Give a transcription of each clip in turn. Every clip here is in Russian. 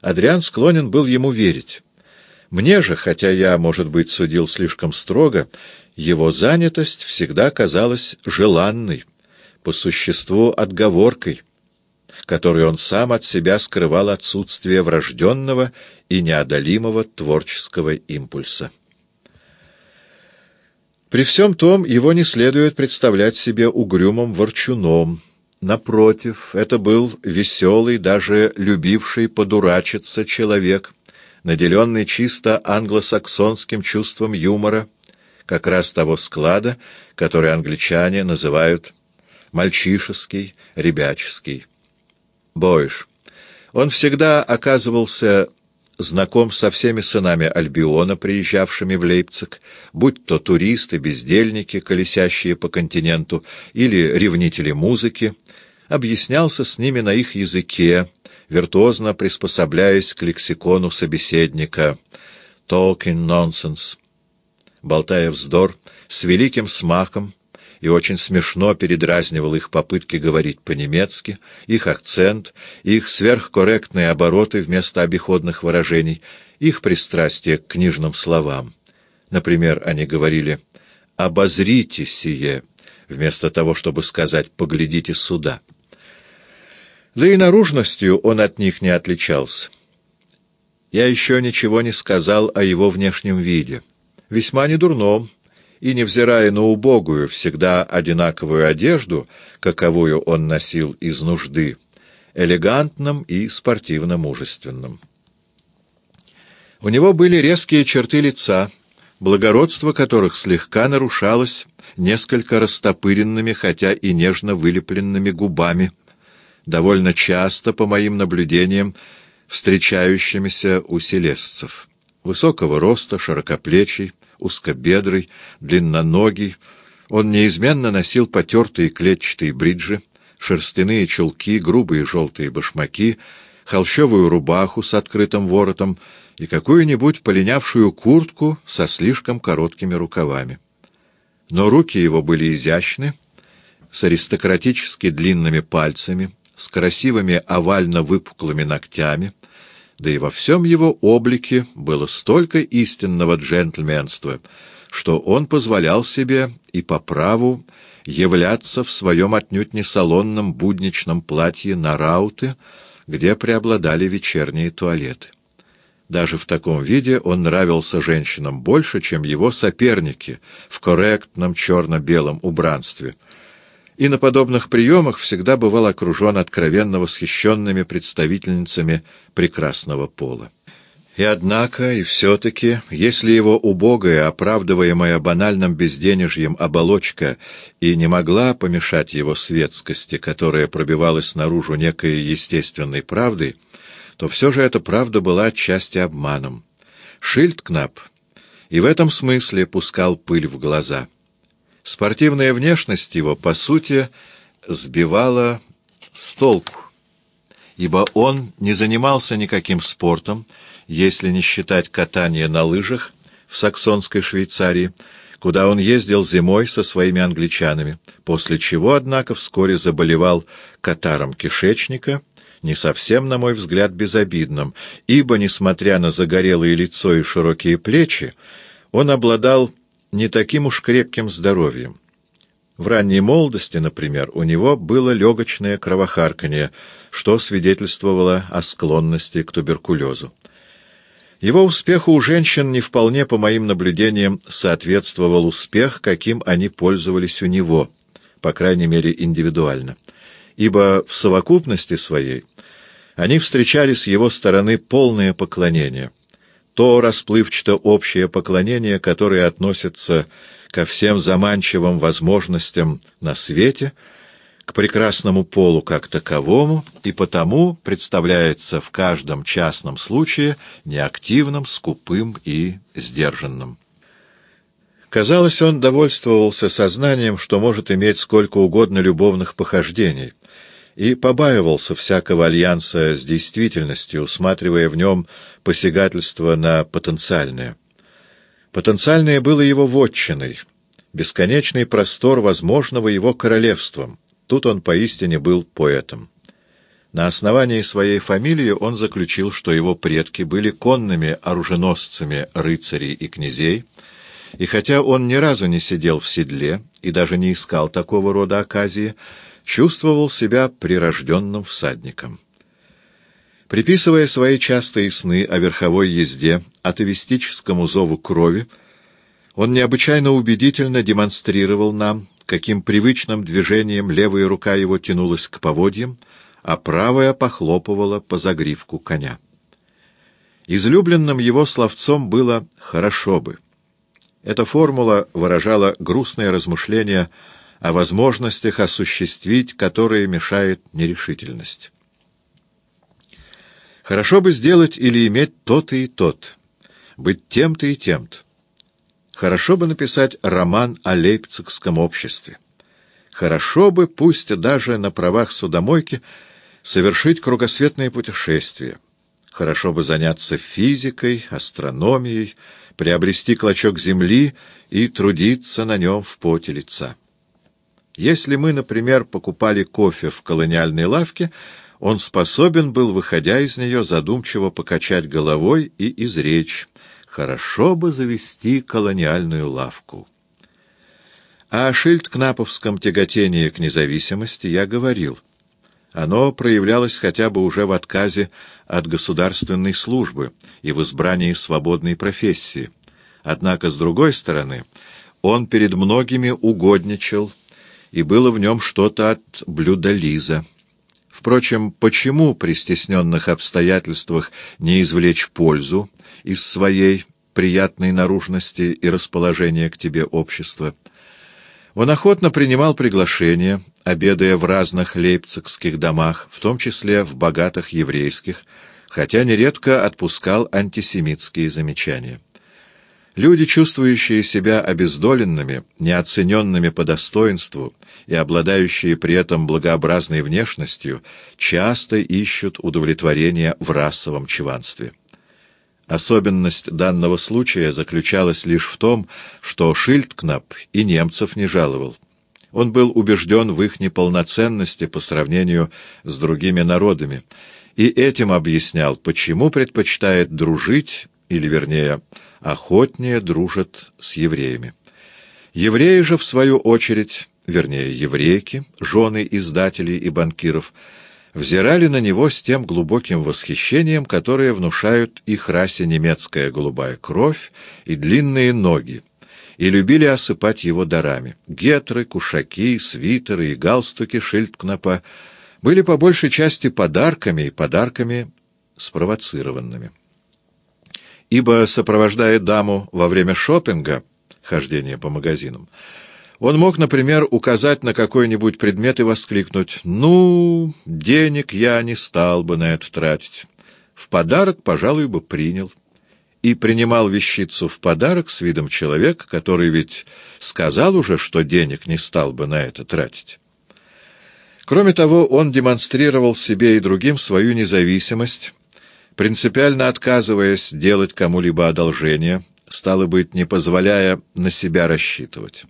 Адриан склонен был ему верить. Мне же, хотя я, может быть, судил слишком строго, его занятость всегда казалась желанной, по существу отговоркой, которой он сам от себя скрывал отсутствие врожденного и неодолимого творческого импульса. При всем том, его не следует представлять себе угрюмым ворчуном. Напротив, это был веселый, даже любивший подурачиться человек, наделенный чисто англосаксонским чувством юмора, как раз того склада, который англичане называют мальчишеский, ребяческий. Бойш. Он всегда оказывался знаком со всеми сынами Альбиона, приезжавшими в Лейпциг, будь то туристы, бездельники, колесящие по континенту, или ревнители музыки, объяснялся с ними на их языке, виртуозно приспособляясь к лексикону собеседника. «Talking nonsense», болтая вздор, с великим смаком, и очень смешно передразнивал их попытки говорить по-немецки, их акцент, их сверхкорректные обороты вместо обиходных выражений, их пристрастие к книжным словам. Например, они говорили «обозрите сие», вместо того, чтобы сказать «поглядите сюда». Да и наружностью он от них не отличался. Я еще ничего не сказал о его внешнем виде. Весьма недурном, и, невзирая на убогую, всегда одинаковую одежду, каковую он носил из нужды, элегантным и спортивно-мужественным. У него были резкие черты лица, благородство которых слегка нарушалось несколько растопыренными, хотя и нежно вылепленными губами, довольно часто, по моим наблюдениям, встречающимися у селесцев. Высокого роста, широкоплечий, узкобедрый, длинноногий. Он неизменно носил потертые клетчатые бриджи, шерстяные чулки, грубые желтые башмаки, холщовую рубаху с открытым воротом и какую-нибудь полинявшую куртку со слишком короткими рукавами. Но руки его были изящны, с аристократически длинными пальцами, с красивыми овально выпуклыми ногтями, да и во всем его облике было столько истинного джентльменства, что он позволял себе и по праву являться в своем отнюдь не салонном будничном платье на рауты, где преобладали вечерние туалеты. Даже в таком виде он нравился женщинам больше, чем его соперники в корректном черно-белом убранстве — и на подобных приемах всегда бывал окружен откровенно восхищенными представительницами прекрасного пола. И однако, и все-таки, если его убогая, оправдываемая банальным безденежьем оболочка и не могла помешать его светскости, которая пробивалась наружу некой естественной правдой, то все же эта правда была отчасти обманом. Шильдкнап и в этом смысле пускал пыль в глаза — Спортивная внешность его, по сути, сбивала с толку, ибо он не занимался никаким спортом, если не считать катания на лыжах в саксонской Швейцарии, куда он ездил зимой со своими англичанами, после чего, однако, вскоре заболевал катаром кишечника, не совсем, на мой взгляд, безобидным, ибо, несмотря на загорелое лицо и широкие плечи, он обладал не таким уж крепким здоровьем. В ранней молодости, например, у него было легочное кровохарканье, что свидетельствовало о склонности к туберкулезу. Его успеху у женщин не вполне, по моим наблюдениям, соответствовал успех, каким они пользовались у него, по крайней мере индивидуально, ибо в совокупности своей они встречали с его стороны полное поклонение — то расплывчато общее поклонение, которое относится ко всем заманчивым возможностям на свете, к прекрасному полу как таковому, и потому представляется в каждом частном случае неактивным, скупым и сдержанным. Казалось, он довольствовался сознанием, что может иметь сколько угодно любовных похождений, и побаивался всякого альянса с действительностью, усматривая в нем посягательство на потенциальное. Потенциальное было его вотчиной, бесконечный простор возможного его королевством. Тут он поистине был поэтом. На основании своей фамилии он заключил, что его предки были конными оруженосцами рыцарей и князей, и хотя он ни разу не сидел в седле и даже не искал такого рода оказии, чувствовал себя прирожденным всадником. Приписывая свои частые сны о верховой езде атовистическому зову крови, он необычайно убедительно демонстрировал нам, каким привычным движением левая рука его тянулась к поводьям, а правая похлопывала по загривку коня. Излюбленным его словцом было «хорошо бы». Эта формула выражала грустное размышление о возможностях осуществить, которые мешает нерешительность. Хорошо бы сделать или иметь то-то и тот, быть тем-то и тем-то. Хорошо бы написать роман о лейпцигском обществе. Хорошо бы, пусть даже на правах судомойки, совершить кругосветное путешествие. Хорошо бы заняться физикой, астрономией, приобрести клочок земли и трудиться на нем в поте лица. Если мы, например, покупали кофе в колониальной лавке, он способен был, выходя из нее, задумчиво покачать головой и изречь «Хорошо бы завести колониальную лавку». О Шильд-Кнаповском тяготении к независимости я говорил — оно проявлялось хотя бы уже в отказе от государственной службы и в избрании свободной профессии. Однако, с другой стороны, он перед многими угодничал, и было в нем что-то от блюдолиза. Впрочем, почему при стесненных обстоятельствах не извлечь пользу из своей приятной наружности и расположения к тебе общества? Он охотно принимал приглашения, обедая в разных лейпцигских домах, в том числе в богатых еврейских, хотя нередко отпускал антисемитские замечания. Люди, чувствующие себя обездоленными, неоцененными по достоинству и обладающие при этом благообразной внешностью, часто ищут удовлетворения в расовом чванстве. Особенность данного случая заключалась лишь в том, что Шильдкнап и немцев не жаловал. Он был убежден в их неполноценности по сравнению с другими народами, и этим объяснял, почему предпочитает дружить, или, вернее, охотнее дружит с евреями. Евреи же, в свою очередь, вернее, еврейки, жены издателей и банкиров, взирали на него с тем глубоким восхищением, которое внушают их расе немецкая голубая кровь и длинные ноги, и любили осыпать его дарами. Гетры, кушаки, свитеры и галстуки Шильдкнапа были по большей части подарками и подарками спровоцированными. Ибо, сопровождая даму во время шопинга, хождения по магазинам, он мог, например, указать на какой-нибудь предмет и воскликнуть «Ну, денег я не стал бы на это тратить. В подарок, пожалуй, бы принял». И принимал вещицу в подарок с видом человека, который ведь сказал уже, что денег не стал бы на это тратить. Кроме того, он демонстрировал себе и другим свою независимость, принципиально отказываясь делать кому-либо одолжение, стало быть, не позволяя на себя рассчитывать.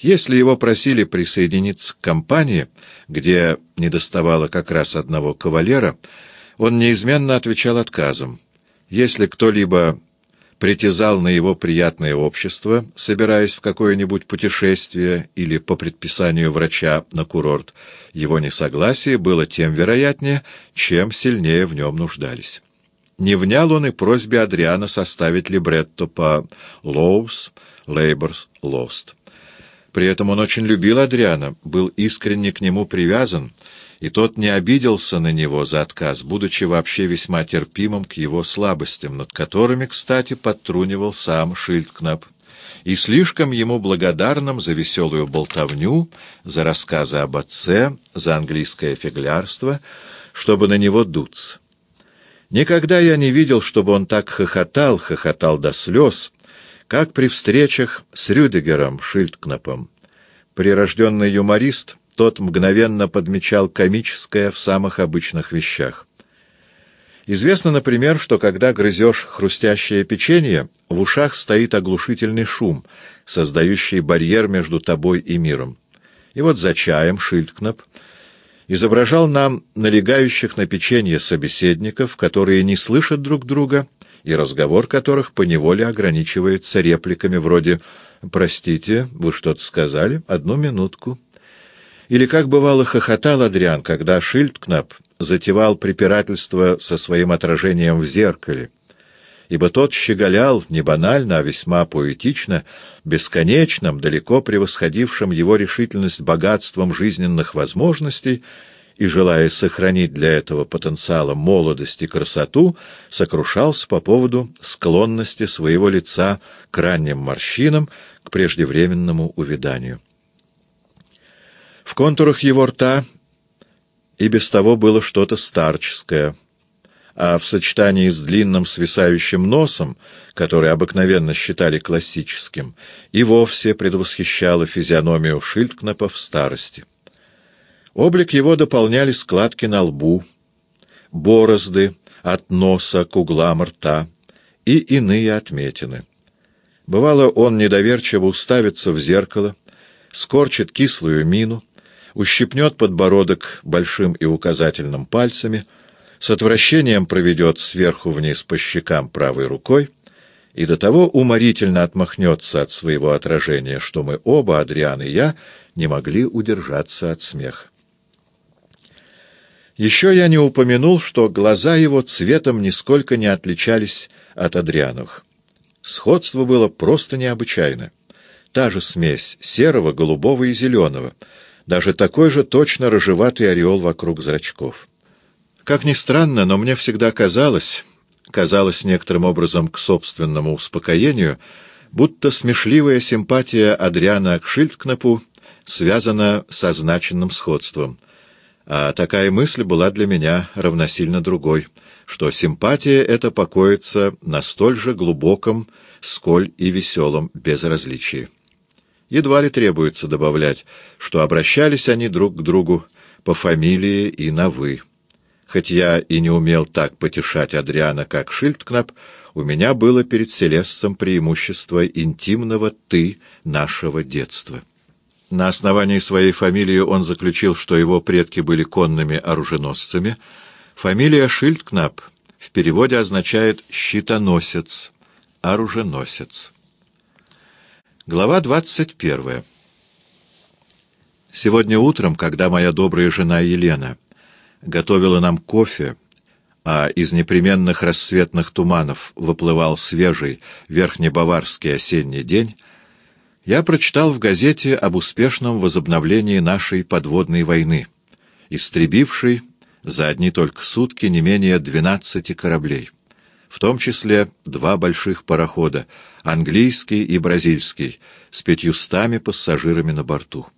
Если его просили присоединиться к компании, где недоставало как раз одного кавалера, он неизменно отвечал отказом. Если кто-либо притязал на его приятное общество, собираясь в какое-нибудь путешествие или по предписанию врача на курорт, его несогласие было тем вероятнее, чем сильнее в нем нуждались. Не внял он и просьбе Адриана составить либретто по «Loves, Labors, Lost». При этом он очень любил Адриана, был искренне к нему привязан, и тот не обиделся на него за отказ, будучи вообще весьма терпимым к его слабостям, над которыми, кстати, подтрунивал сам Шильдкнап, и слишком ему благодарным за веселую болтовню, за рассказы об отце, за английское фиглярство, чтобы на него дуться. Никогда я не видел, чтобы он так хохотал, хохотал до слез, как при встречах с Рюдегером Шильдкнапом. Прирожденный юморист, тот мгновенно подмечал комическое в самых обычных вещах. Известно, например, что когда грызешь хрустящее печенье, в ушах стоит оглушительный шум, создающий барьер между тобой и миром. И вот за чаем Шильдкнап изображал нам налегающих на печенье собеседников, которые не слышат друг друга, и разговор которых поневоле ограничивается репликами вроде «Простите, вы что-то сказали? Одну минутку». Или, как бывало, хохотал Адриан, когда Шильдкнап затевал препирательство со своим отражением в зеркале, ибо тот щеголял не банально, а весьма поэтично, бесконечным, далеко превосходившим его решительность богатством жизненных возможностей, и, желая сохранить для этого потенциала молодость и красоту, сокрушался по поводу склонности своего лица к ранним морщинам, к преждевременному увяданию. В контурах его рта и без того было что-то старческое, а в сочетании с длинным свисающим носом, который обыкновенно считали классическим, и вовсе предвосхищало физиономию Шильдкнапа в старости. Облик его дополняли складки на лбу, борозды от носа к углам рта и иные отметины. Бывало, он недоверчиво уставится в зеркало, скорчит кислую мину, ущипнет подбородок большим и указательным пальцами, с отвращением проведет сверху вниз по щекам правой рукой и до того уморительно отмахнется от своего отражения, что мы оба, Адриан и я, не могли удержаться от смеха. Еще я не упомянул, что глаза его цветом нисколько не отличались от Адриановых. Сходство было просто необычайно. Та же смесь серого, голубого и зеленого — даже такой же точно рыжеватый ореол вокруг зрачков. Как ни странно, но мне всегда казалось, казалось некоторым образом к собственному успокоению, будто смешливая симпатия Адриана к Шильдкнапу связана с означенным сходством. А такая мысль была для меня равносильно другой, что симпатия эта покоится на столь же глубоком, сколь и веселом безразличии. Едва ли требуется добавлять, что обращались они друг к другу по фамилии и на «вы». Хоть я и не умел так потешать Адриана, как Шильдкнап, у меня было перед Селесцем преимущество интимного «ты» нашего детства. На основании своей фамилии он заключил, что его предки были конными оруженосцами. Фамилия Шильдкнап в переводе означает «щитоносец», «оруженосец». Глава двадцать первая. Сегодня утром, когда моя добрая жена Елена готовила нам кофе, а из непременных рассветных туманов выплывал свежий верхнебаварский осенний день, я прочитал в газете об успешном возобновлении нашей подводной войны, истребившей за одни только сутки не менее двенадцати кораблей в том числе два больших парохода, английский и бразильский, с пятьюстами пассажирами на борту.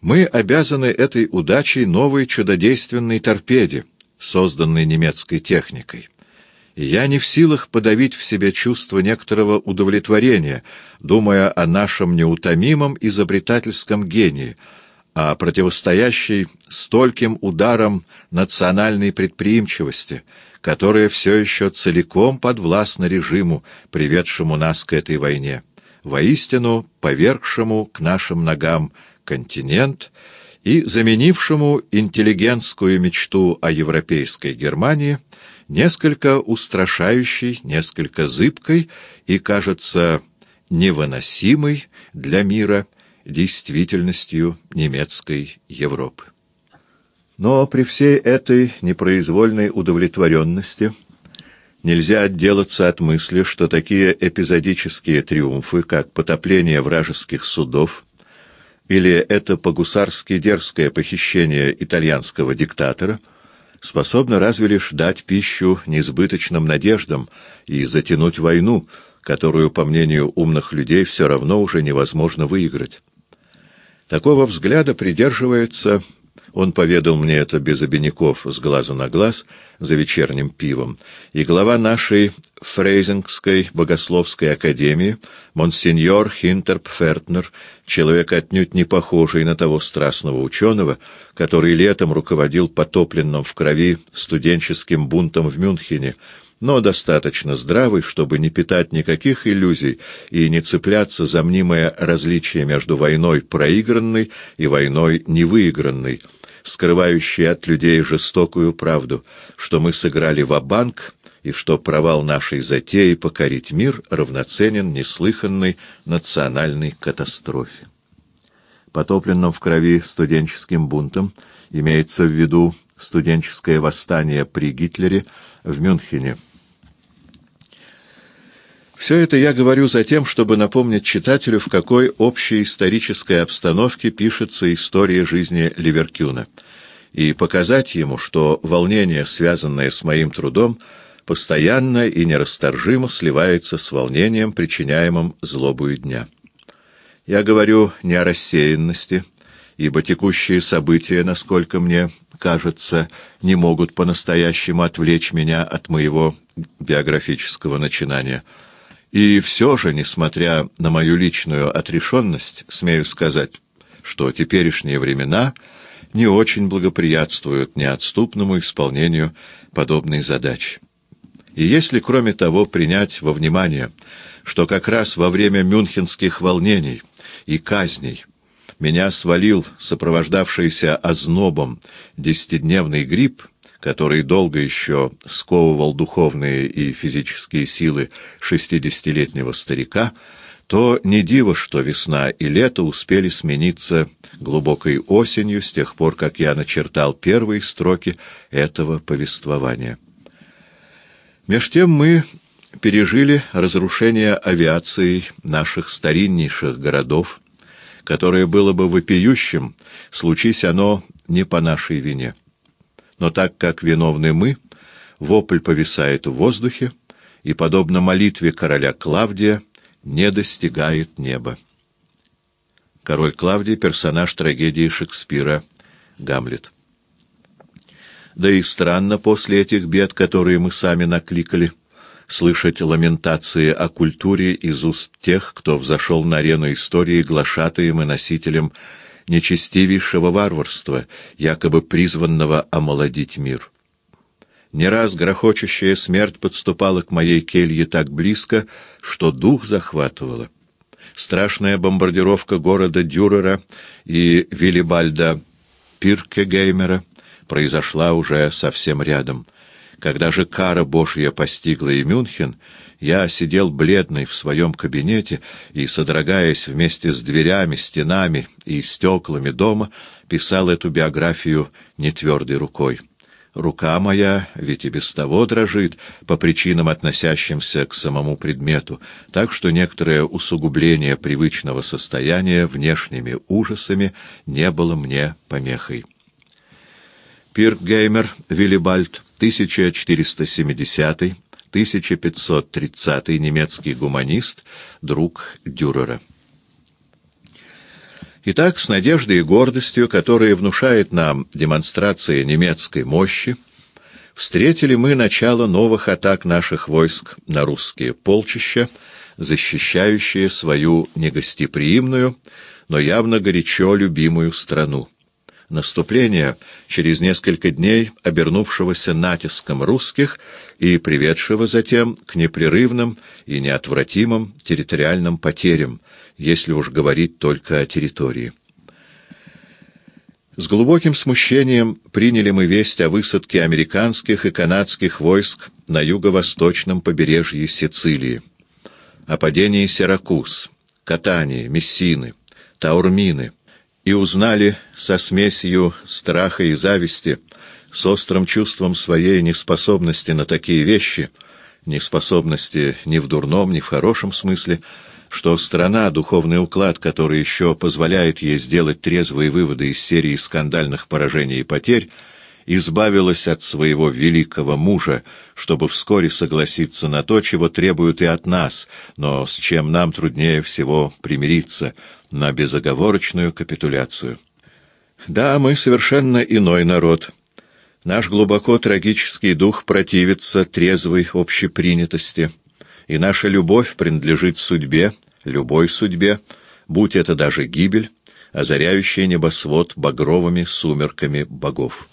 Мы обязаны этой удачей новой чудодейственной торпеде, созданной немецкой техникой. И я не в силах подавить в себе чувство некоторого удовлетворения, думая о нашем неутомимом изобретательском гении, о противостоящей стольким ударам национальной предприимчивости — которая все еще целиком подвластна режиму, приведшему нас к этой войне, воистину повергшему к нашим ногам континент и заменившему интеллигентскую мечту о европейской Германии несколько устрашающей, несколько зыбкой и, кажется, невыносимой для мира действительностью немецкой Европы. Но при всей этой непроизвольной удовлетворенности нельзя отделаться от мысли, что такие эпизодические триумфы, как потопление вражеских судов или это по-гусарски дерзкое похищение итальянского диктатора, способны разве лишь дать пищу несбыточным надеждам и затянуть войну, которую, по мнению умных людей, все равно уже невозможно выиграть. Такого взгляда придерживается он поведал мне это без обиняков, с глазу на глаз, за вечерним пивом. И глава нашей Фрейзингской богословской академии, монсеньор Хинтерп Фертнер, человек отнюдь не похожий на того страстного ученого, который летом руководил потопленным в крови студенческим бунтом в Мюнхене, но достаточно здравый, чтобы не питать никаких иллюзий и не цепляться за мнимое различие между войной проигранной и войной невыигранной, скрывающие от людей жестокую правду, что мы сыграли ва-банк и что провал нашей затеи покорить мир равноценен неслыханной национальной катастрофе. Потопленным в крови студенческим бунтом имеется в виду студенческое восстание при Гитлере в Мюнхене. Все это я говорю за тем, чтобы напомнить читателю, в какой общей исторической обстановке пишется история жизни Ливеркюна, и показать ему, что волнение, связанное с моим трудом, постоянно и нерасторжимо сливается с волнением, причиняемым злобою дня. Я говорю не о рассеянности, ибо текущие события, насколько мне кажется, не могут по-настоящему отвлечь меня от моего биографического начинания — и все же, несмотря на мою личную отрешенность, смею сказать, что теперешние времена не очень благоприятствуют неотступному исполнению подобной задачи. И если, кроме того, принять во внимание, что как раз во время мюнхенских волнений и казней меня свалил сопровождавшийся ознобом десятидневный грипп, который долго еще сковывал духовные и физические силы шестидесятилетнего старика, то не диво, что весна и лето успели смениться глубокой осенью с тех пор, как я начертал первые строки этого повествования. Меж тем мы пережили разрушение авиации наших стариннейших городов, которое было бы вопиющим, случись оно не по нашей вине. Но так как виновны мы, вопль повисает в воздухе и, подобно молитве короля Клавдия, не достигает неба. Король Клавдий — персонаж трагедии Шекспира «Гамлет». Да и странно после этих бед, которые мы сами накликали, слышать ламентации о культуре из уст тех, кто взошел на арену истории глашатаем и носителем нечестивейшего варварства, якобы призванного омолодить мир. Не раз грохочущая смерть подступала к моей келье так близко, что дух захватывала. Страшная бомбардировка города Дюрера и Виллибальда Пиркегеймера произошла уже совсем рядом. Когда же кара Божья постигла и Мюнхен, я сидел бледный в своем кабинете и, содрогаясь вместе с дверями, стенами и стеклами дома, писал эту биографию нетвердой рукой. Рука моя ведь и без того дрожит по причинам, относящимся к самому предмету, так что некоторое усугубление привычного состояния внешними ужасами не было мне помехой. Пиркгеймер Виллибальд, 1470 1530 немецкий гуманист, друг Дюрера. Итак, с надеждой и гордостью, которая внушает нам демонстрация немецкой мощи, встретили мы начало новых атак наших войск на русские полчища, защищающие свою негостеприимную, но явно горячо любимую страну наступления, через несколько дней обернувшегося натиском русских и приведшего затем к непрерывным и неотвратимым территориальным потерям, если уж говорить только о территории. С глубоким смущением приняли мы весть о высадке американских и канадских войск на юго-восточном побережье Сицилии, о падении Сиракуз, Катании, Мессины, Таурмины, и узнали со смесью страха и зависти, с острым чувством своей неспособности на такие вещи, неспособности ни в дурном, ни в хорошем смысле, что страна, духовный уклад, который еще позволяет ей сделать трезвые выводы из серии скандальных поражений и потерь, избавилась от своего великого мужа, чтобы вскоре согласиться на то, чего требуют и от нас, но с чем нам труднее всего примириться — на безоговорочную капитуляцию. Да, мы совершенно иной народ. Наш глубоко трагический дух противится трезвой общепринятости, и наша любовь принадлежит судьбе, любой судьбе, будь это даже гибель, озаряющая небосвод багровыми сумерками богов.